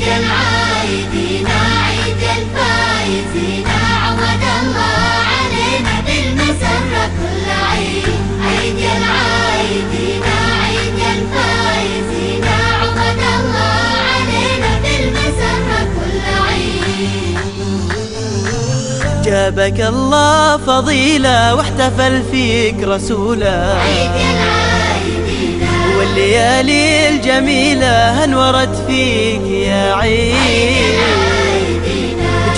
عيد عيد الفايزين الله علينا بالمسرة عيد. عيد عيد الفايزين الله علينا بالمسرة عيد. جابك الله فضيلة واحتفل فيك رسوله عيد العايدين والليالي الجميلة أنورت فيك يا عيد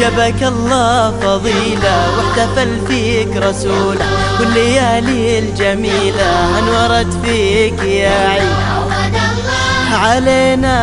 جابك الله فضيلة واحتفل فيك رسوله والليالي الجميلة أنورت فيك يا الله علينا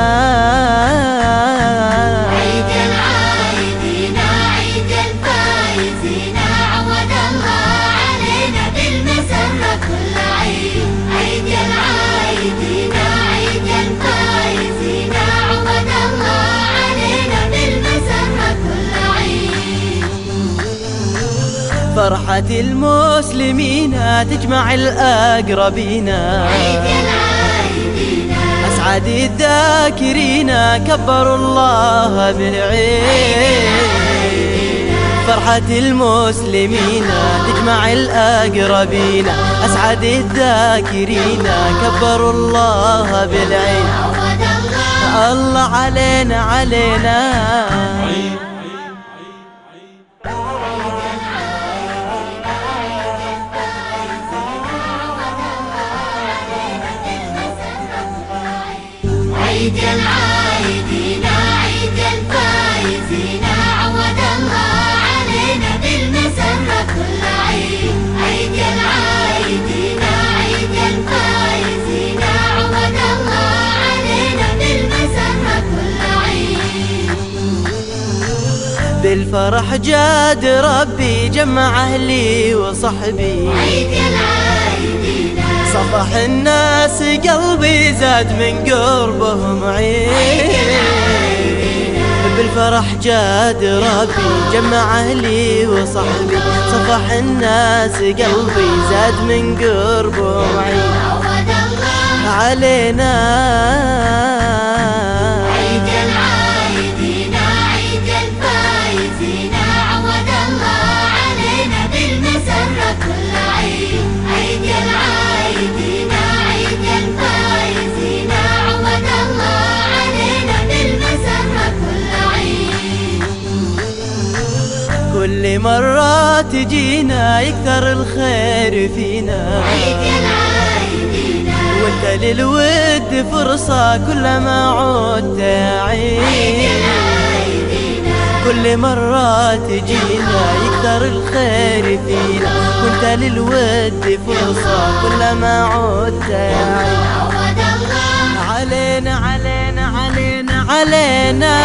فرحة المسلمين تجمع الأقربين. أسعد الذاكرين كبروا الله بالعيد فرحة المسلمين تجمع الأقربين. أسعد الذاكرين كبروا الله الله الله علينا علينا. عيد يا العايدين عيد يا الفايزين عود الله علينا بالمسرة كل عيد. عيد يا العايدين عيد يا الفايزين عود الله علينا بالمسرة كل عيد. بالفرح جاد ربي جمع أهلي وصحبي. عيد يا العايدين صفح الناس قلبي زاد من قربهم عيد بالفرح جاد ربي جمع أهلي وصحبي صفح الناس قلبي زاد من قربهم الله علينا كل مرة تجينا يكثر الخير فينا. وانت للود فرصة كلما عدت عيد كل مرة تجينا يكثر الخير فينا. وانت للود فرصة كلما عدت عيد عود الله علينا علينا علينا علينا.